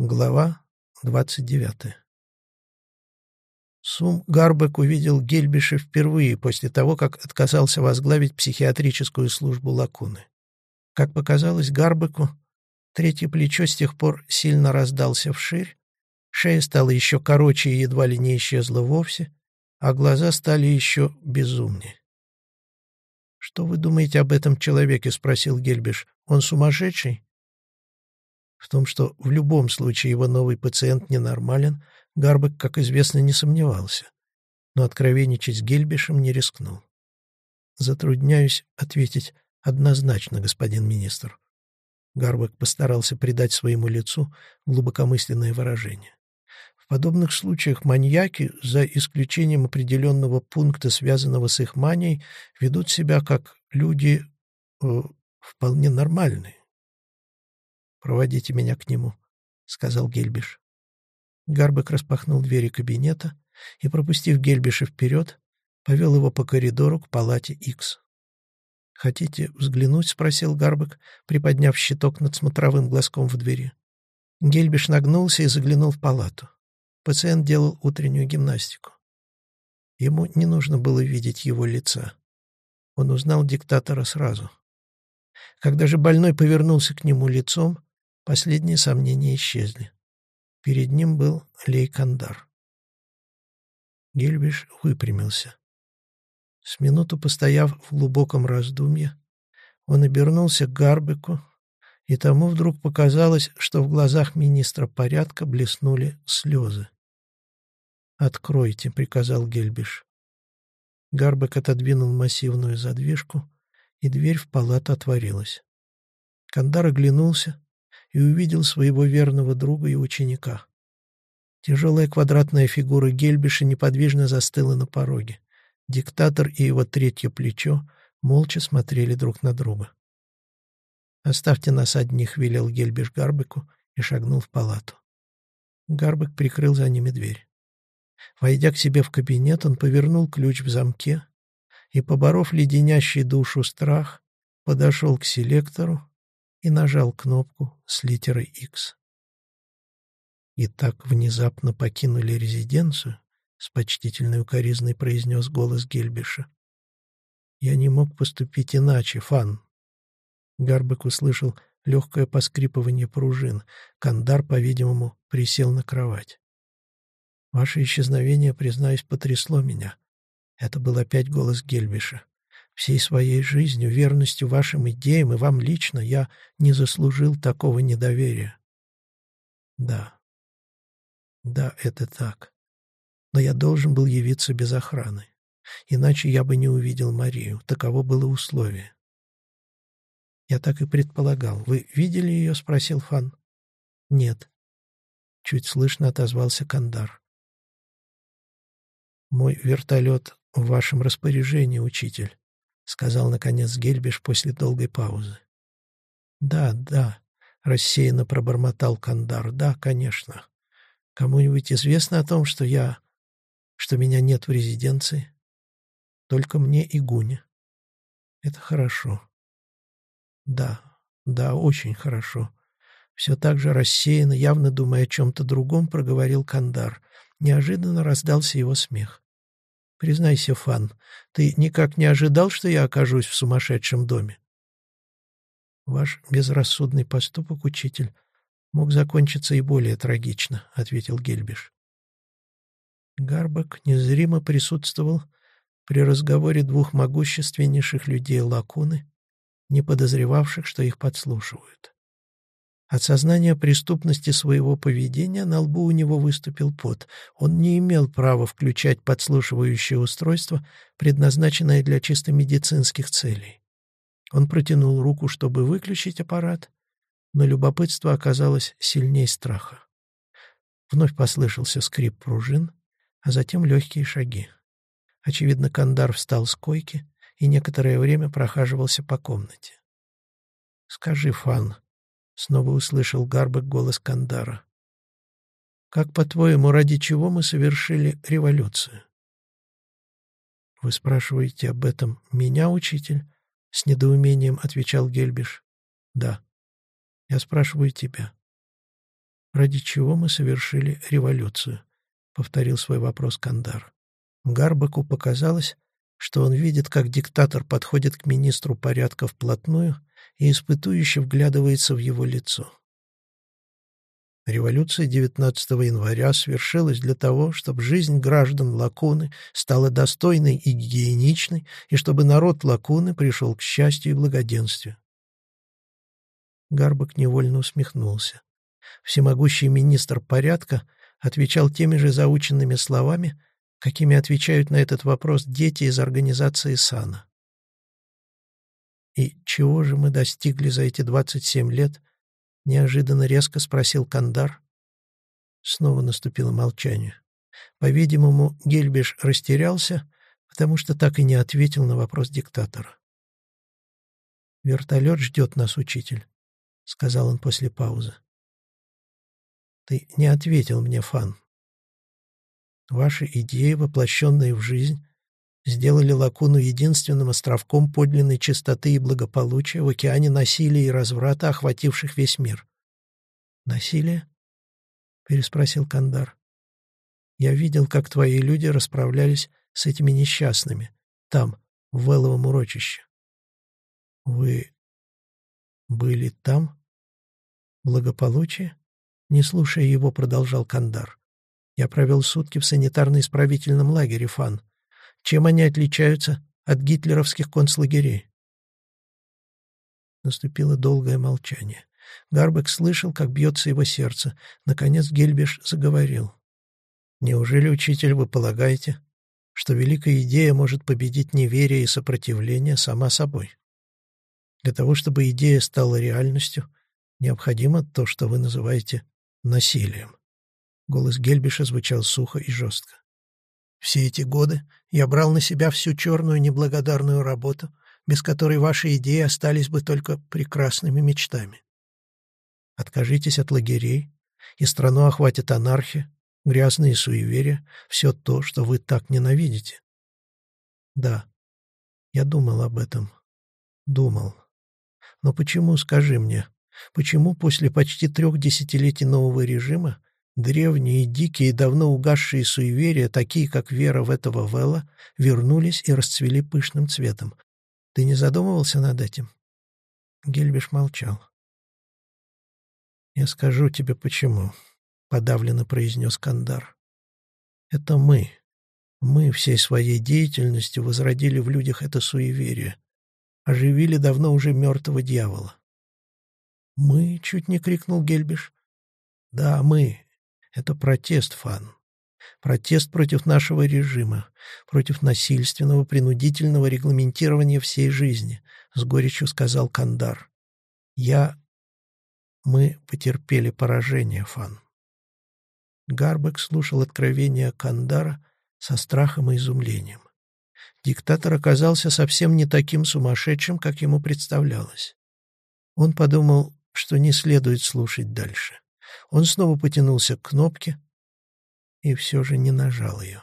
Глава 29. Сум Гарбек увидел Гельбиша впервые после того, как отказался возглавить психиатрическую службу Лакуны. Как показалось Гарбеку, третье плечо с тех пор сильно раздался вширь, шея стала еще короче и едва ли не исчезла вовсе, а глаза стали еще безумнее. «Что вы думаете об этом человеке?» — спросил Гельбиш. «Он сумасшедший?» В том, что в любом случае его новый пациент ненормален, Гарбек, как известно, не сомневался, но откровенничать с Гельбишем не рискнул. «Затрудняюсь ответить однозначно, господин министр». Гарбек постарался придать своему лицу глубокомысленное выражение. В подобных случаях маньяки, за исключением определенного пункта, связанного с их манией, ведут себя как люди э, вполне нормальные. «Проводите меня к нему», — сказал Гельбиш. Гарбек распахнул двери кабинета и, пропустив Гельбиша вперед, повел его по коридору к палате X. «Хотите взглянуть?» — спросил Гарбек, приподняв щиток над смотровым глазком в двери. Гельбиш нагнулся и заглянул в палату. Пациент делал утреннюю гимнастику. Ему не нужно было видеть его лица. Он узнал диктатора сразу. Когда же больной повернулся к нему лицом, Последние сомнения исчезли. Перед ним был Лейкандар. Гельбиш выпрямился. С минуту постояв в глубоком раздумье, он обернулся к Гарбеку, и тому вдруг показалось, что в глазах министра порядка блеснули слезы. «Откройте», — приказал Гельбиш. Гарбек отодвинул массивную задвижку, и дверь в палату отворилась. Кандар оглянулся, и увидел своего верного друга и ученика. Тяжелая квадратная фигура Гельбиша неподвижно застыла на пороге. Диктатор и его третье плечо молча смотрели друг на друга. «Оставьте нас одних», — велел Гельбиш Гарбеку и шагнул в палату. Гарбек прикрыл за ними дверь. Войдя к себе в кабинет, он повернул ключ в замке и, поборов леденящий душу страх, подошел к селектору и нажал кнопку с литерой X. И так внезапно покинули резиденцию, с почтительной укоризной произнес голос Гельбиша. Я не мог поступить иначе, Фан. Гарбек услышал легкое поскрипывание пружин. Кандар, по-видимому, присел на кровать. Ваше исчезновение, признаюсь, потрясло меня. Это был опять голос Гельбиша. Всей своей жизнью, верностью вашим идеям и вам лично я не заслужил такого недоверия. Да. Да, это так. Но я должен был явиться без охраны. Иначе я бы не увидел Марию. Таково было условие. Я так и предполагал. Вы видели ее? — спросил Фан. Нет. Чуть слышно отозвался Кандар. Мой вертолет в вашем распоряжении, учитель. — сказал, наконец, Гельбиш после долгой паузы. «Да, да», — рассеянно пробормотал Кандар. «Да, конечно. Кому-нибудь известно о том, что я... что меня нет в резиденции? Только мне и Гуне. Это хорошо. Да, да, очень хорошо». Все так же рассеянно, явно думая о чем-то другом, проговорил Кандар. Неожиданно раздался его смех. Признайся, Фан, ты никак не ожидал, что я окажусь в сумасшедшем доме? Ваш безрассудный поступок, учитель, мог закончиться и более трагично, — ответил Гельбиш. Гарбак незримо присутствовал при разговоре двух могущественнейших людей Лакуны, не подозревавших, что их подслушивают. От сознания преступности своего поведения на лбу у него выступил пот. Он не имел права включать подслушивающее устройство, предназначенное для чисто медицинских целей. Он протянул руку, чтобы выключить аппарат, но любопытство оказалось сильнее страха. Вновь послышался скрип пружин, а затем легкие шаги. Очевидно, Кандар встал с койки и некоторое время прохаживался по комнате. «Скажи, Фан», Снова услышал Гарбек голос Кандара. «Как, по-твоему, ради чего мы совершили революцию?» «Вы спрашиваете об этом меня, учитель?» — с недоумением отвечал Гельбиш. «Да. Я спрашиваю тебя. «Ради чего мы совершили революцию?» — повторил свой вопрос Кандар. Гарбаку показалось, что он видит, как диктатор подходит к министру порядка вплотную и испытующе вглядывается в его лицо. Революция 19 января свершилась для того, чтобы жизнь граждан Лакуны стала достойной и гигиеничной, и чтобы народ Лакуны пришел к счастью и благоденствию. Гарбак невольно усмехнулся. Всемогущий министр порядка отвечал теми же заученными словами, какими отвечают на этот вопрос дети из организации САНА. «И чего же мы достигли за эти 27 лет?» — неожиданно резко спросил Кандар. Снова наступило молчание. По-видимому, Гельбиш растерялся, потому что так и не ответил на вопрос диктатора. «Вертолет ждет нас, учитель», — сказал он после паузы. «Ты не ответил мне, Фан. Ваши идеи, воплощенные в жизнь, сделали Лакуну единственным островком подлинной чистоты и благополучия в океане насилия и разврата, охвативших весь мир. «Насилие?» — переспросил Кандар. «Я видел, как твои люди расправлялись с этими несчастными, там, в Веловом урочище». «Вы были там? Благополучие?» Не слушая его, продолжал Кандар. «Я провел сутки в санитарно-исправительном лагере, Фан. Чем они отличаются от гитлеровских концлагерей? Наступило долгое молчание. Гарбек слышал, как бьется его сердце. Наконец Гельбиш заговорил. «Неужели, учитель, вы полагаете, что великая идея может победить неверие и сопротивление сама собой? Для того, чтобы идея стала реальностью, необходимо то, что вы называете насилием». Голос Гельбиша звучал сухо и жестко. Все эти годы я брал на себя всю черную неблагодарную работу, без которой ваши идеи остались бы только прекрасными мечтами. Откажитесь от лагерей, и страну охватит анархия, грязные суеверия, все то, что вы так ненавидите. Да, я думал об этом. Думал. Но почему, скажи мне, почему после почти трех десятилетий нового режима Древние, дикие, давно угасшие суеверия, такие как вера в этого Вэлла, вернулись и расцвели пышным цветом. Ты не задумывался над этим? Гельбиш молчал. «Я скажу тебе, почему», — подавленно произнес Кандар. «Это мы. Мы всей своей деятельностью возродили в людях это суеверие, оживили давно уже мертвого дьявола». «Мы?» — чуть не крикнул Гельбиш. «Да, мы. Это протест, Фан. Протест против нашего режима, против насильственного, принудительного регламентирования всей жизни, с горечью сказал Кандар. Я... Мы потерпели поражение, Фан. Гарбек слушал откровения Кандара со страхом и изумлением. Диктатор оказался совсем не таким сумасшедшим, как ему представлялось. Он подумал, что не следует слушать дальше. Он снова потянулся к кнопке и все же не нажал ее.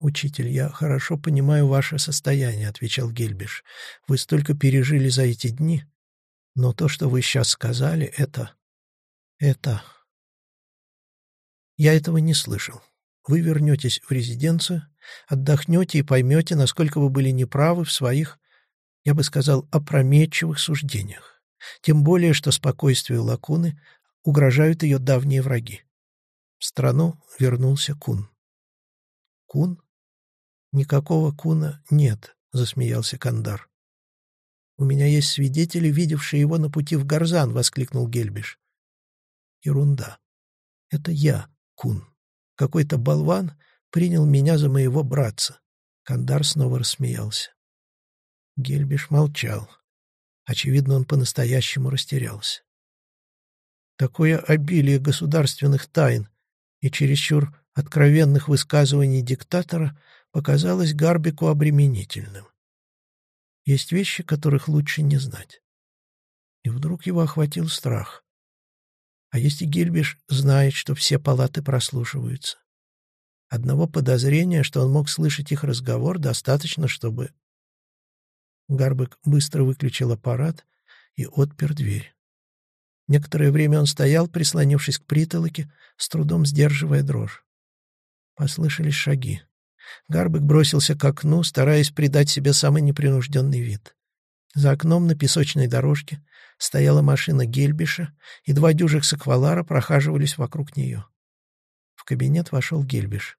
«Учитель, я хорошо понимаю ваше состояние», — отвечал Гельбиш. «Вы столько пережили за эти дни, но то, что вы сейчас сказали, это... это... Я этого не слышал. Вы вернетесь в резиденцию, отдохнете и поймете, насколько вы были неправы в своих, я бы сказал, опрометчивых суждениях. Тем более, что спокойствию Лакуны угрожают ее давние враги. В страну вернулся Кун. «Кун? Никакого Куна нет», — засмеялся Кандар. «У меня есть свидетели, видевшие его на пути в Гарзан», — воскликнул Гельбиш. «Ерунда. Это я, Кун. Какой-то болван принял меня за моего братца». Кандар снова рассмеялся. Гельбиш молчал. Очевидно, он по-настоящему растерялся. Такое обилие государственных тайн и чересчур откровенных высказываний диктатора показалось Гарбику обременительным. Есть вещи, которых лучше не знать. И вдруг его охватил страх. А если Гильбиш знает, что все палаты прослушиваются? Одного подозрения, что он мог слышать их разговор, достаточно, чтобы... Гарбек быстро выключил аппарат и отпер дверь. Некоторое время он стоял, прислонившись к притолоке, с трудом сдерживая дрожь. Послышались шаги. Гарбек бросился к окну, стараясь придать себе самый непринужденный вид. За окном на песочной дорожке стояла машина Гельбиша, и два дюжих саквалара прохаживались вокруг нее. В кабинет вошел Гельбиш.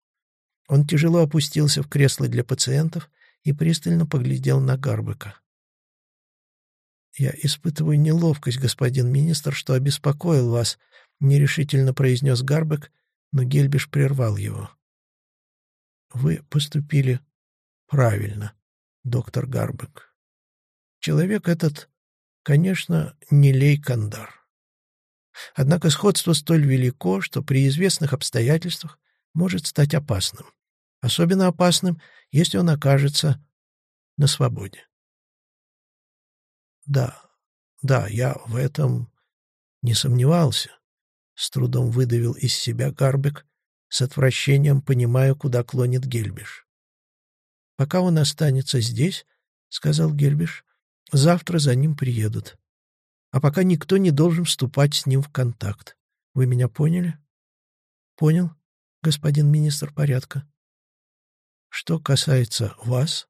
Он тяжело опустился в кресло для пациентов и пристально поглядел на Гарбека. «Я испытываю неловкость, господин министр, что обеспокоил вас», — нерешительно произнес Гарбек, но Гельбиш прервал его. «Вы поступили правильно, доктор Гарбек. Человек этот, конечно, не Лейкандар. Однако сходство столь велико, что при известных обстоятельствах может стать опасным. Особенно опасным, если он окажется на свободе. Да, да, я в этом не сомневался. С трудом выдавил из себя Гарбек, с отвращением понимая, куда клонит Гельбиш. «Пока он останется здесь, — сказал Гельбиш, — завтра за ним приедут. А пока никто не должен вступать с ним в контакт. Вы меня поняли?» «Понял, господин министр порядка». «Что касается вас...»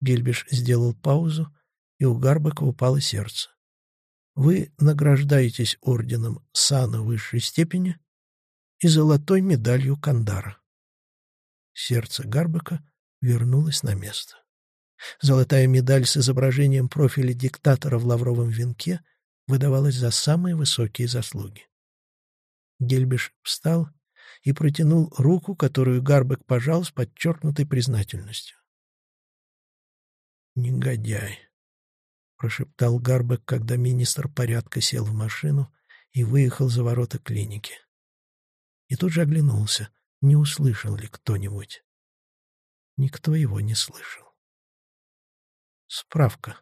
Гельбиш сделал паузу, и у Гарбека упало сердце. «Вы награждаетесь орденом сана высшей степени и золотой медалью Кандара». Сердце Гарбека вернулось на место. Золотая медаль с изображением профиля диктатора в лавровом венке выдавалась за самые высокие заслуги. Гельбиш встал и протянул руку, которую Гарбек пожал с подчеркнутой признательностью. «Негодяй!» — прошептал Гарбек, когда министр порядка сел в машину и выехал за ворота клиники. И тут же оглянулся, не услышал ли кто-нибудь. Никто его не слышал. Справка.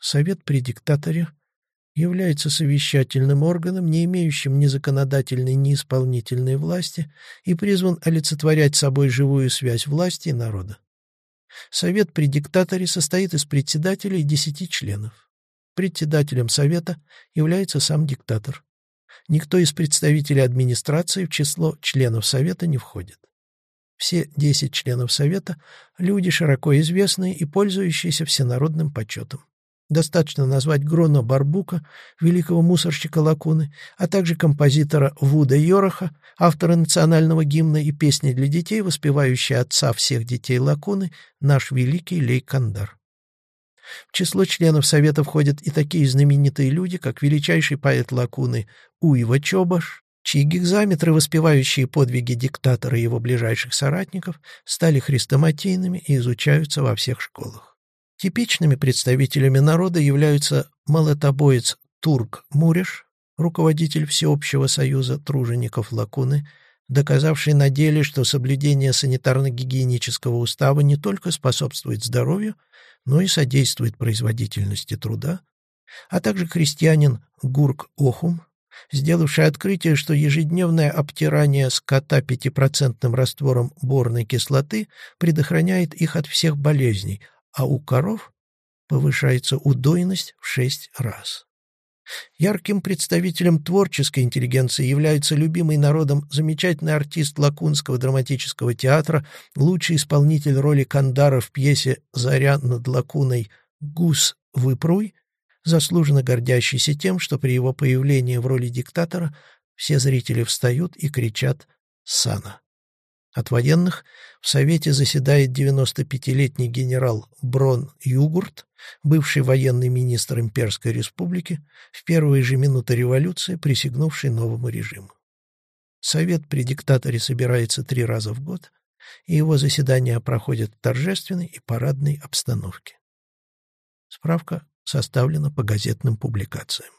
Совет при диктаторе является совещательным органом, не имеющим ни законодательной, ни исполнительной власти и призван олицетворять собой живую связь власти и народа. Совет при диктаторе состоит из председателя и десяти членов. Председателем Совета является сам диктатор. Никто из представителей администрации в число членов Совета не входит. Все десять членов Совета – люди широко известные и пользующиеся всенародным почетом. Достаточно назвать Грона Барбука, великого мусорщика Лакуны, а также композитора Вуда Йороха, автора национального гимна и песни для детей, воспевающей отца всех детей Лакуны, наш великий Лейкандар. В число членов Совета входят и такие знаменитые люди, как величайший поэт Лакуны Уива Чобаш, чьи гигзаметры, воспевающие подвиги диктатора и его ближайших соратников, стали хрестоматийными и изучаются во всех школах. Типичными представителями народа являются молотобоец Турк Муреш, руководитель Всеобщего союза тружеников Лакуны, доказавший на деле, что соблюдение санитарно-гигиенического устава не только способствует здоровью, но и содействует производительности труда, а также крестьянин Гурк Охум, сделавший открытие, что ежедневное обтирание скота пятипроцентным раствором борной кислоты предохраняет их от всех болезней, а у коров повышается удойность в шесть раз. Ярким представителем творческой интеллигенции является любимый народом замечательный артист Лакунского драматического театра, лучший исполнитель роли Кандара в пьесе «Заря над Лакуной» Гус Выпруй, заслуженно гордящийся тем, что при его появлении в роли диктатора все зрители встают и кричат «Сана». От военных в Совете заседает 95-летний генерал Брон Югурт, бывший военный министр Имперской Республики, в первые же минуты революции присягнувший новому режиму. Совет при диктаторе собирается три раза в год, и его заседания проходят в торжественной и парадной обстановке. Справка составлена по газетным публикациям.